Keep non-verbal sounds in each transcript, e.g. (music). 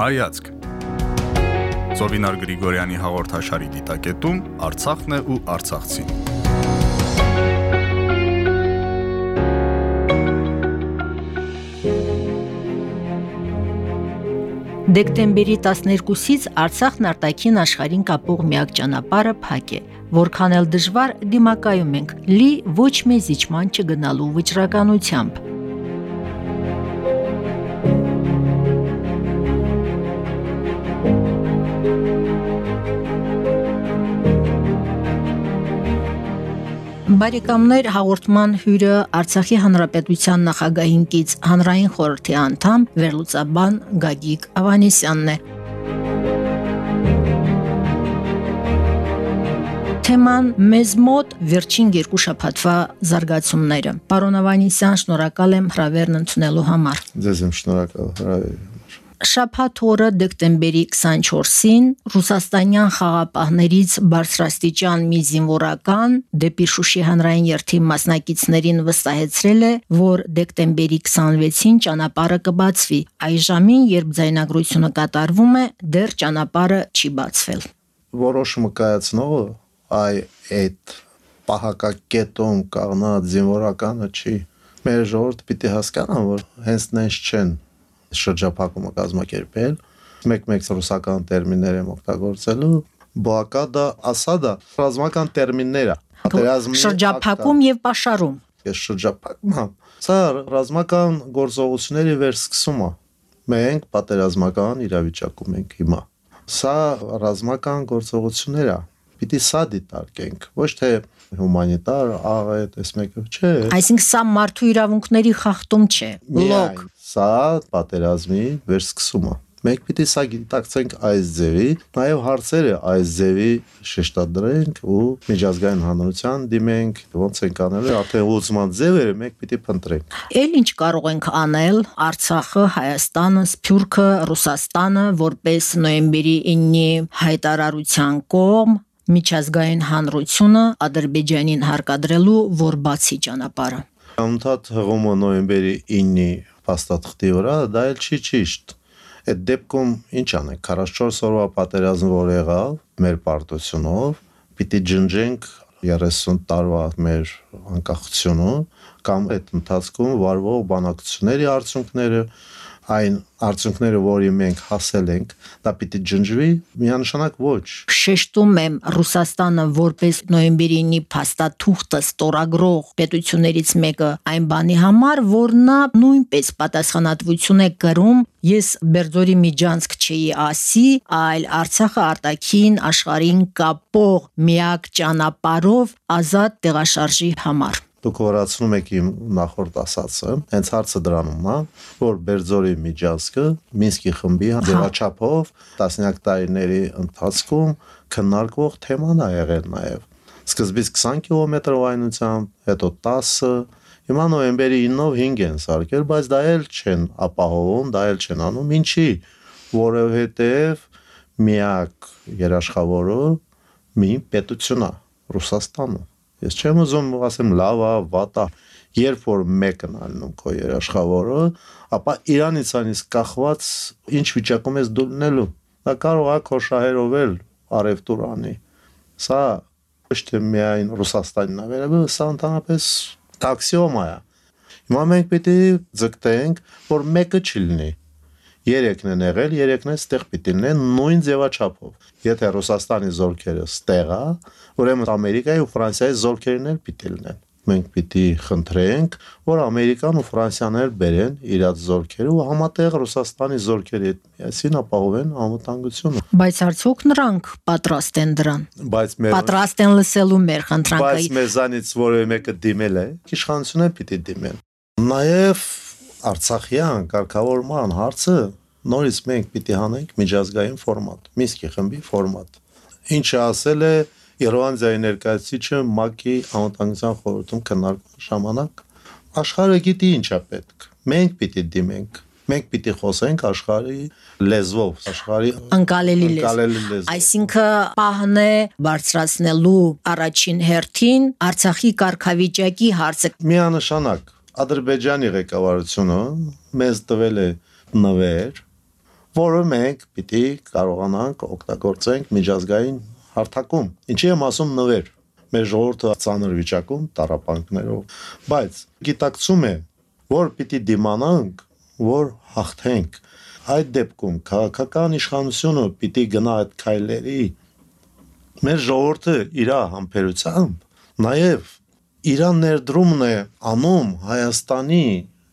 Հայացք։ Զովինար Գրիգորյանի հաղորդաշարի դիտակետում Արցախն է ու Արցախցին։ Դեկտեմբերի 12-ից Արցախն արտաքին աշխարհին կապող միակ ճանապարհը փակ է։ Որքան էլ դժվար դիմակայում ենք լի ոչ մեզ իջման չգնալու վճռականությամբ։ Բարեկամներ հաղորդման հյուրը Արցախի հանրապետության նախագահին կից հանրային խորհրդի անդամ Վերլուծաբան Գագիկ Ավանեսյանն է։ Թեման մեզ մոտ վերջին երկու շաբաթվա զարգացումները։ Պարոն Ավանեսյան, շնորհակալ եմ հրավերն ընդունելու համար։ Ձեզ եմ շնորհակալ հրավերի Շաբաթ օրը դեկտեմբերի 24-ին ռուսաստանյան խաղապահներից բարձրաստիճան մի զինվորական դեպի Շուշի հանրային երթի մասնակիցներին վստահեցրել է, որ դեկտեմբերի 26-ին ճանապարհը կբացվի։ Այժմին, երբ ձայնագրությունը կատարվում է, դեռ ճանապարհը չի բացվել։ Որոշումը կայացնողը այ այդ պահակակետում կաղնած զինվորականը չի։ Մեր ժողովուրդը պիտի հասկանա, որ հենց նենց չեն շրջափակումը կազմակերպել մեկ-մեկ ռուսական տերմիններ եմ օգտագործելու բոակադա ասադա ռազմական տերմիններ է պատերազմի շրջափակում եւ պաշարում ես շրջափակում հա սա ռազմական գործողությունների վերսկսումը մենք պատերազմական իրավիճակում ենք հիմա սա ռազմական գործողություններ է պիտի սա դիտարկենք ոչ թե հումանիտար աղետ, այս մեկը չէ։ Այսինքն սա մարդու իրավունքների խախտում չէ։ Լոկ Սա պատերազմի վերսկսումը մենք պիտի սա գիտակցենք այս ձևի, նաև հարցերը այս ձևի շեշտադրենք ու միջազգային հանրության դիմենք, ոնց ենք անելու, արդեն ուզման ձևերը մենք պիտի փնտրենք։ Էլ ինչ կարող ենք անել Արցախը, Հայաստանը, Սփյուռքը, Ռուսաստանը որպես նոյեմբերի 9-ի հայտարարության կողմ միջազգային հանրությունը Ադրբեջանին հարկադրելու որ բացի ճանապարհը։ Անդադ հղումը նոյեմբերի 9-ի փաստաթղթի վրա, դա էլ չի ճիշտ։ Այդ դեպքում ինչ անենք 44 օրվա պատերազմ որ եղավ մեր պարտությունով, պիտի ջնջենք 30 տարվա մեր անկախությունը կամ այդ ընթացքում վարվող բանակցությունների արդյունքները այն արդյունքները, որի մենք հասել ենք, դա պիտի ջնջվի, միանշանակ ոչ։ Շեշտում եմ Ռուսաստանը որպես նոյեմբերի 9-ի փաստաթուղթը ստորագրող պետություններից մեկը այն բանի համար, որ նա նույնպես պատասխանատվություն է կրում ես Բերձորի Միջանցք չի ասի, այլ Արցախը արտաքին աշխարհին կապող միակ ճանապարհով ազատ տեղաշարժի համար դուք խորացնում եք իմ նախորդ ասածը, հենց հարցը դրանում է, որ Բերձորի միջազգը Մինսկի խմբի ձևաչափով տասնյակ տարիների ընթացքում քննարկվող թեման է եղել նաև։ Սկզբից 20 կիլոմետր վայնությամբ, հետո 10, հիմա նոյեմբերի 9-ով 5 են սարքել, բայց դա էլ չեն ապահովում, դա էլ չեն անում, ինչի, որովհետև միակ երաշխավորը մի պետություն է Ռուսաստանը Ես չեմ ուզում ասեմ լավ է, վատ է, երբ որ մեկն ալնում քո երաշխավորը, ապա Իրանից անից կախված ինչ վիճակում ես դու լինելու։ Դա կարող է քո շահերով էլ արևտուր անի։ Սա ոչ թե միայն Ռուսաստանին է վերաբերում, սա ընդհանրապես տաքսիոմա է։ Հիմա մենք պիտի ձգտենք, որ մեկը չլինի։ Երեքն են եղել, երեքն էլ ստեղ պիտի լինեն նույն ձևաչափով։ Եթե Ռուսաստանի զորքերը ստեղ է, ուրեմն Ամերիկայի ու Ֆրանսիայի զորքերն էլ պիտի լինեն մենք պիտի խնդրենք, որ Ամերիկան ու Ֆրանսիան էլ բերեն իրաց զորքերը ու համատեղ Ռուսաստանի զորքերի հետ միասին ապահովեն անվտանգությունը։ Բայց արդյոք նրանք պատրաստ են դրան։ Բայց մեր պատրաստ են լսելու մեր խնդրանքը։ Բայց մեզանից որևէ մեկը դիմել է, իշխանությունը պիտի դիմեն։ Նաև Արցախյան կարգավորման հարցը նորից մենք պիտի հանենք միջազգային ֆորմատ, Մինսկի խմբի ֆորմատ։ Ինչը ասել է Իռլանդիայի ներկայացուցիչը ՄԱԿ-ի անվտանգության խորհրդում քննարկման ժամանակ աշխարհը գիտի ինչա պետք։ Մենք պիտի դիմենք մենք պիտի խոսենք աշխարհի լեզվով, աշխարհի անկալելի լեզվ։ Այսինքն պահն է բարձրացնելու առաջին հերթին Արցախի կարգավիճակի հարցը։ Միանշանակ Ադրբեջանի ղեկավարությունը մեզ տվել է նվեր որը մենք պիտի կարողանանք օգտագործենք միջազգային հարթակում։ Ինչի եմ ասում նվեր։ Մեր ժողովուրդը ցաներ վիճակում, տարապանքներով, բայց գիտակցում է, որ պիտի դիմանանք, որ հաղթենք։ Այդ դեպքում քաղաքական իշխանությունը պիտի գնա այդ քայլերի մեր ժողովուրդը իր համբերությամբ նաև իր ներդրումն է անում Հայաստանի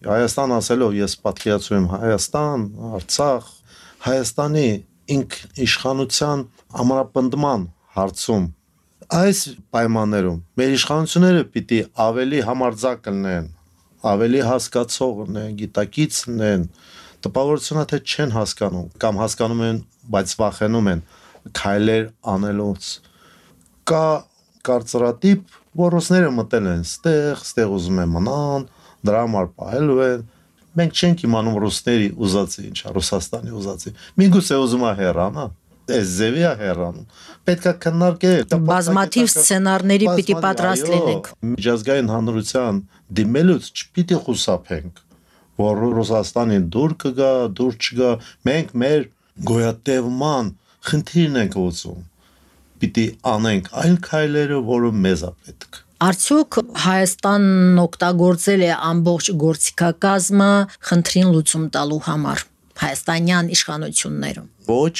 Հայաստան ասելով ես պատկերացնում եմ Հայաստան, Արցախ, Հայաստանի ինք իշխանության ամրապնդման հարցում այս պայմաններում մեր իշխանությունները պիտի ավելի համարձակ լինեն, ավելի հասկացող լինեն, գիտակից լինեն, տպավորությունը թե չեն հասկանում կամ հասկանում են, բայց վախենում են քայլեր անելուց կա կարծրատիպ, որ ռուսները մտել են ստեղ, ստեղ ուզում են մնան, դրա համար պահելու են։ Մենք չենք իմանում ռուսների ուզածի ինչա, Ռուսաստանի ուզածի։ Միգուցե ուզում է հեռանա, այս ձևի է հեռանում։ Պետքա քննարկել։ Բազմաթիվ սցենարների պիտի պատրաստ լինենք։ Միջազգային հանրության դիմելուց չպիտի խուսափենք, որ Ռուսաստանին դուր կգա, դուր չգա։ Մենք մեր գոյատևման խնդիրն ենք ուզում պիտի անենք այն քայլերը, որը մեզ է պետք։ Արդյոք Հայաստանն օգտագործել է ամբողջ գործիքակազմը խնդրին լուծում տալու համար հայաստանյան իշխանություններում։ Ոչ,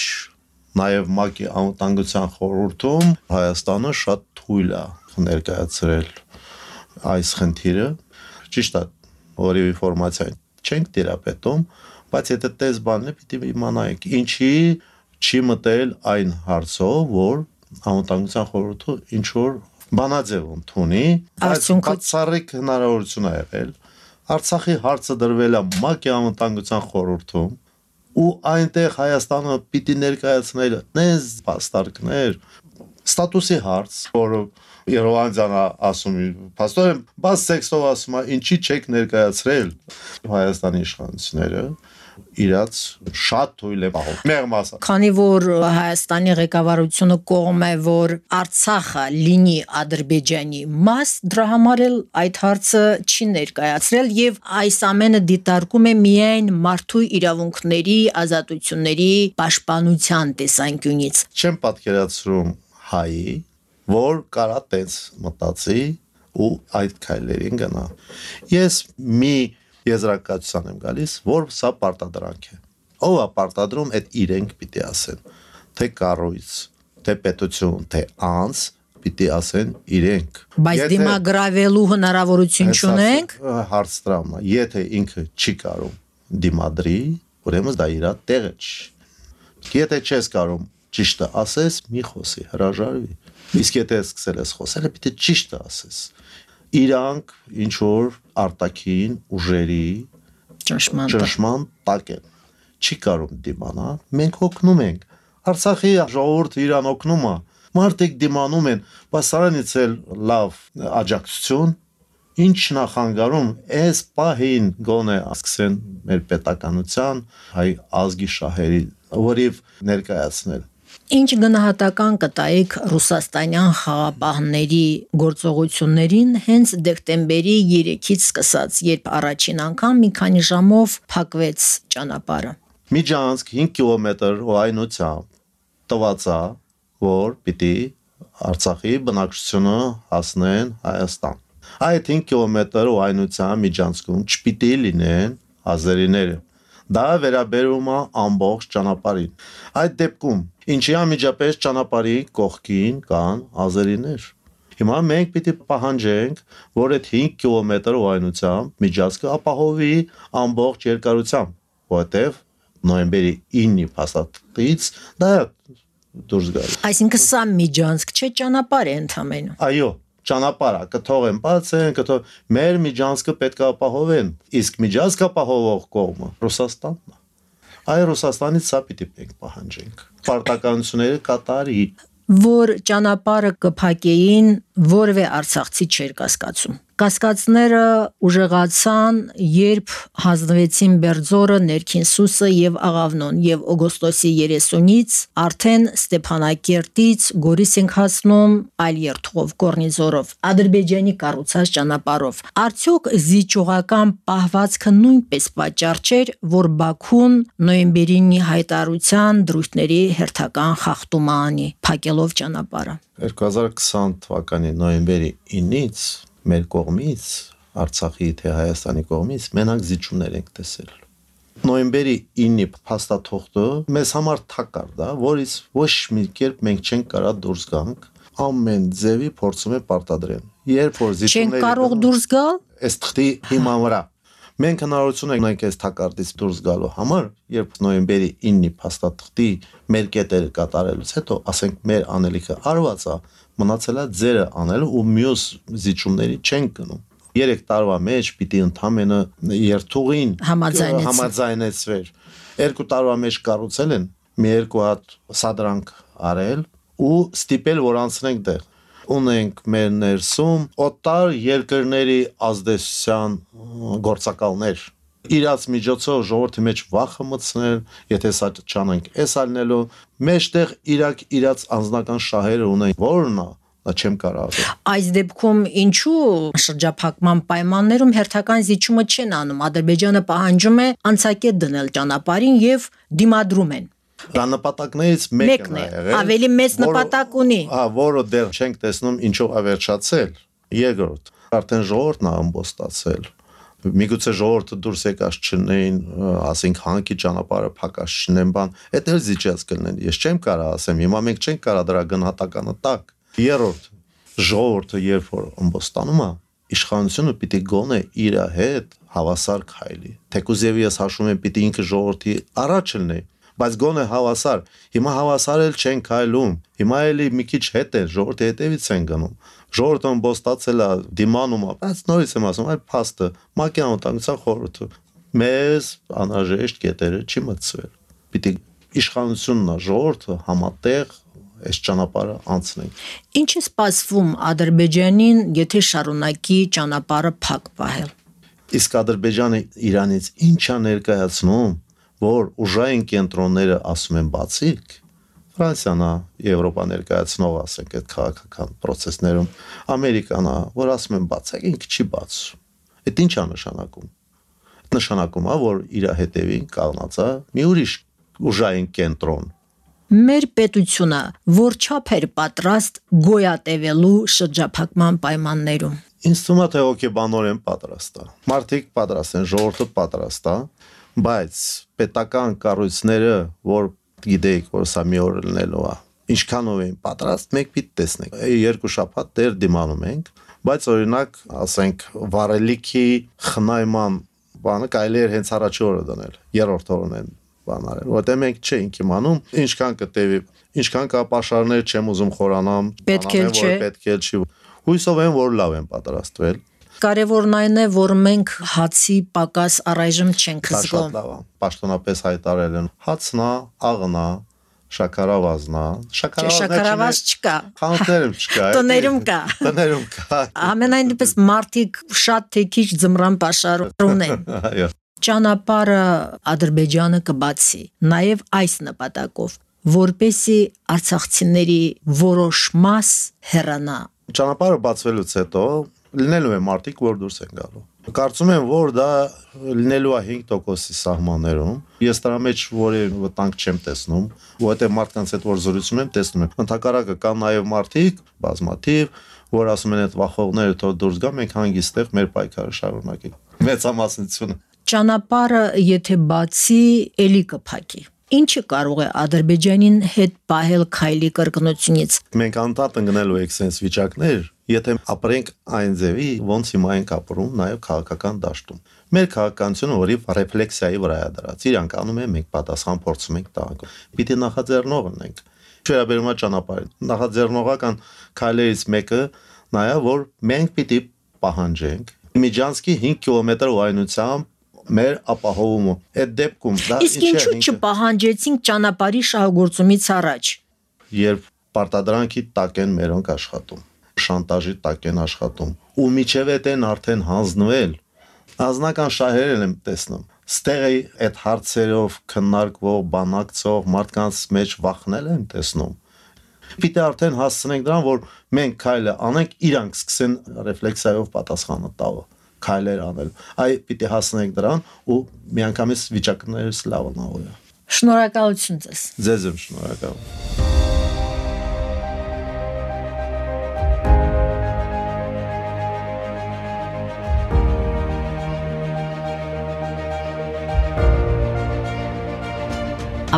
նաև ՄԱԿ-ի անվտանգության խորհրդում Հայաստանը շատ թույլ է ներկայացրել այս խնդիրը։ Ճիշտ է, որի ինֆորմացիա չենք դերապետում, բայց եթե տես բանն է, պիտի իմանայինք, ինչի չի մտել այն հարցով, որ անվտանգության խորհուրդը ինչ որ բանաձև ընդունի, բայց բացառիկ հնարավորություն ա եղել։ Արցախի հարցը դրվել է ՄԱԿ-ի անվտանգության խորհրդում ու այնտեղ Հայաստանը պիտի ներկայացնել նես պաստարկներ ստատուսի հարց, որը Երևանցանը ասում է, «Պաստորեն, բաց տեքստով ասում է, ինչի չեք ներկայացրել Հայաստանի իշխանությունները» իրաց շատ թույլ է պահում։ Մեղմ ասած։ Քանի որ Հայաստանի ղեկավարությունը կողմ է, որ Արցախը լինի Ադրբեջանի մաս, դրա համար էլ այդ հարցը չի ներկայացրել եւ այս ամենը դիտարկում է միայն մարդու իրավունքների, ազատությունների պաշտպանության տեսանկյունից։ Չեմ պատկերացնում հայի, որ կարա տենց մտածի ու այդ քայլերին գնա։ Ես մի եզրակացության եմ գալիս, որ սա պարտադրանք է։ Ո՞վ է պարտադրում այդ իրենք պիտի ասեն, թե կառույց, թե պետություն, թե անձ պիտի ասեն իրենք։ Բայց դիմագրավելու հնարավորություն չունենք։ Հարց դրամն է, եթե ինքը չի կարող դիմադրի, ուրեմն դա իր տեղը չի։ Եթե չես կարող ճիշտը ասես, մի խոսի, հրաժարվի։ Իսկ եթե սկսել ես խոսել, պիտի ճիշտը ասես իրանք ինչ որ արտակին ուժերի ճնշման ճնշման տակ են չի կարող դիմանա մենք օգնում ենք Արցախի ժողովուրդը իրան օգնում է մարդիկ դիմանում են բայց սրանից էլ լավ աջակցություն ինչ նախանգարում այս պահին գոնե ասկսեն մեր պետականության հայ ազգի շահերի որիվ ներկայացնել Ինչ գնահատական կտայիք ռուսաստանյան խաղապահների գործողություններին հենց դեկտեմբերի 3-ից սկսած, երբ առաջին անգամ մի քանի ժամով փակվեց ճանապարհը։ Միջանցք 5 կիլոմետր օայնությամբ տվածա, որ պիտի Արցախի բնակչությունը հասնեն Հայաստան։ Այդ 5 կիլոմետր օայնության միջանցքում չպիտի լինեն ազերիները Դա վերաբերում է ամբողջ ճանապարհին։ Այդ դեպքում ինչի անմիջապես ճանապարհի կողքին կան ազերիներ։ Հիմա մենք պիտի պահանջենք, որ այդ 5 կիլոմետր ուղղությամբ միջազգը ապահովի ամբողջ երկարությամբ, որտեվ նոյեմբերի 9-ի փաստաթղթից դա դուրս գալ։ Այսինքն սա միջանցք չէ, ճանապարհ է ընդամենը։ Այո, ճանապարհը կթողեն բացեն, կթող մեր միջանցքը պետք է ապահովեն, իսկ միջանցքը ապահովող կողմը Ռուսաստանն է։ Այ Ռուսաստանից սա պիտի մենք պահանջենք։ Պարտականությունները կատարի որ ճանապարհը կփակեին որևէ արցախցի չէր կասկածում։ Կասկածները ուժեղացան, երբ հանձնվեցին Բերձորը, Ներքին Սուսը եւ Աղավնոն եւ օգոստոսի 30-ից արդեն Ստեփանակերտից Գորիս ենք հասնում այլ երթուղով Կորնիզորով Ադրբեջանի կառուցած ճանապարհով։ Արդյոք զիջողական պահվածքը նույնպես պատճառ չէր, որ Բաքուն նոյեմբերին հայտարարության դրույթների հերթական խախտումը անի, փակելով ճանապարհը։ 2020 թվականի նոյեմբերի 9-ից մեր կողմից Արցախի թե Հայաստանի կողմից մենակ զիջումներ ենք տեսել նոյեմբերի 9-ի փաստաթղթը մեզ համար թակար դա, որից ոչ մի կերպ մենք չենք կարա դուրս գանք, ամեն ձևի փորձում է պարտադրեն։ Երբ որ զիջումները Չենք կարող դուրս գալ այս թղթի հիման վրա Մենք հնարավորություն ենք այս թակարդից դուրս գալու համար, երբ նոյեմբերի 9-ի փաստաթղթի մեր կետերը կատարելուց հետո, ասենք մեր անելիքը արված է, մնացել է ձերը անելու ու մյուս զիջումների չենք գնում 3 տարվա մեջ պիտի ընդամենը երթուղին համաձայնեցվեր։ Երկու տարվա մեջ կառուցել են մի երկու հատ սադրանք արել ու ստիպել որ անցնենք դեղ ունենք մեր ներսում օտար երկրների ազդեցության գործակալներ իրաց միջոցով ժողովրդի մեջ վախը մտցնել, եթե սա չանենք, էս ալնելու, մեջտեղ իրակ իրաց անձնական շահերը ունեն, որն է չեմ կարող։ Այս դեպքում ինչու շրջափակման պայմաններում հերթական զիջումը չեն անում։ Ադրբեջանը պահանջում է անցակետ դնել ճանապարհին եւ դիմադրում են։ Դա նպատակներից մեկն է եղել։ Ավելի մեծ նպատակ ունի։ Հա, որը դեռ չենք տեսնում ինչով է վերջացել։ Երկրորդ, արդեն ժողովուրդն է ամբոստացել միգուցե ժողովուրդը դուրս եկած չնեին, ասենք հանքի ճանապարհը փակած չնեն բան, այդ էլ զիջած կլինեն։ Ես չեմ կարող ասեմ, հիմա մենք չենք կարող դրա գնահատականը տակ։ Երրորդ, ժողովուրդը երբ որ ամբոստանում է, իշխանությունը պիտի գոնե իր հետ հավասար քայլի։ Թեկուզ եւ ես հաշվում եմ պիտի ինքը ժողովրդի առաջ լինի, բայց գոնե հավասար։ Հիմա հավասար էլ չեն քայլում։ Հիմա էլի մի քիչ հետ է, ժողովրդի հետևից են գնում։ Ժողովուրդը ամբոստացել է, դիմանում է, բայց նորից եմ ասում, այլ փաստը, մակյան օտանգության խորհուրդը մեզ անհրաժեշտ կետերը չի մտցվել։ Պիտի իշխանությունն է, ժողովուրդը համատեղ այս ճանապարհը անցնենք։ Ինչ է սպասվում Ադրբեջանին, եթե շարունակի ճանապարհը փակ պահել։ Իսկ Ադրբեջանը Իրանից ինչա ներկայացնում, որ ուժային կենտրոնները ասում են բացիկ, Ֆրանսիան է Եվրոպա ներկայացնող, ասենք, այդ քաղաքական process-ներում, Ամերիկան է, որ ասում են բացեք, ինքը չի բացում։ Այդ ի՞նչ է նշանակում։ Այդ նշանակում է, որ իր հետևին կանգնած է մի ուրիշ ուժային կենտրոն, մեր պետությունը որ չափ էր պատրաստ գոյատևելու շրջափակման պայմաններում։ Ինձ թվում է թե հոգեբանորեն պատրաստ է։ Մարդիկ պատրաստ են, ժողովուրդը պատրաստ է, բայց պետական կառույցները, որ գիտեիք, որ սա մի օր լինելու է, ինչքանով են պատրաստ, մեկ պիտ տեսնենք։ Երկու շաբաթ դեր դիմանում ենք, բայց օրինակ, ասենք, վարելիքի խնայման բանը կարելի է հենց առաջի օրը դնել, երրորդ օրն են բան արել, որտեղ մենք չէինք իմանում ինչքան կտևի, ինչքան կա պաշարներ չեմ ուզում խորանամ, պետք է չէ, պետք է չի։ Հույսով եմ, որ լավ են պատրաստվել։ Կարևորն այն է, որ մենք հացի պակաս առայժմ չենք զգում։ Շատ լավ է։ Պաշտոնապես հայտարարել են հացնա, աղնա, շաքարավազնա, շաքարավազ չկա։ Խանութներում (laughs) չկա։ Տներում կա։ Տներում կա։ Ամենայն դեպս մարդիկ շատ թե քիչ ձմռան պաշարում ունեն։ (laughs) Այո ճանապարհը Ադրբեջանը կբացի նաև այս նպատակով որպեսի արցախցիների որոշ մաս հեռանա ճանապարհը բացվելուց հետո լինելու է մարդիկ որ դուրս են գալու Կարծում եմ, որ դա լինելու է 5%-ի սահմաններում։ Ես դրա մեջ որևէ վտանգ չեմ տեսնում, որովհետև մարդկանց հետ որ զրուցում եմ, տեսնում եմ։ Ընթակարակը կան նաև մարդիկ, բազմաթիվ, որ ասում են այդ վախողները թող դուրս գա, մենք հանգիստեղ մեր պայքարը շարունակենք։ Մեծամասնությունը ճանապարհը եթե բացի, ելի կփակի։ Ինչը կարող է Ադրբեջանին հետ պահել քայլի կրկնությունից։ Մենք անդադ ընկնելու ենք sense վիճակներ, եթե ապրենք այն ձևի, ոնց հիմա ենք ապրում նաև քաղաքական դաշտում։ Մեր քաղաքականությունը որի ռեֆլեքսիայի վրա է դրած։ Իրանք անում են, մենք պատասխան փորձում ենք տալ։ Պիտի նախաձեռնող ունենք։ Չերաբերումա ճանապարհին։ Նախաձեռնողական քայլերից մեկը նայա, որ մենք պիտի պահանջենք Միջանցկի 5 կիլոմետր ուղղայնությամբ մեր ապահովումը։ Այդ դեպքում դա Իսկ ինչու չպահանջեցինք ճանապարհի շահագործումից առաջ։ Երբ պարտադրանքի տակ են մերոնք աշխատում։ շանտաժի տակ են աշխատում։ Ու միջև այդ են արդեն հանձնվել անձնական շահերել եմ տեսնում ստեղ է այդ հարցերով քննարկվող, բանակցող մարդկանց մեջ վախնել եմ տեսնում պիտի արդեն հասցնենք դրան, որ մենք քայլը անենք, իրանք սկսեն ռեֆլեքսիայով պատասխանը տալ քայլեր անել։ Այ պիտի հասնենք դրան ու միանգամից վիճակներս լավանա օրը։ Շնորհակալություն ձեզ։ Ձեզ եմ շնորհակալ։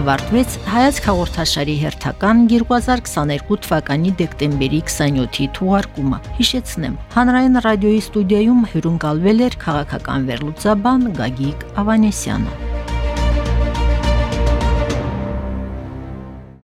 ավարտվեց հայաց հաղորդաշարի հերթական 2022 թվականի դեկտեմբերի 27-ի թողարկումը։ Հիշեցնեմ, հանրային ռադիոյի ստուդիայում հյուրընկալվել էր քաղաքական վերլուծաբան Գագիկ Ավանեսյանը։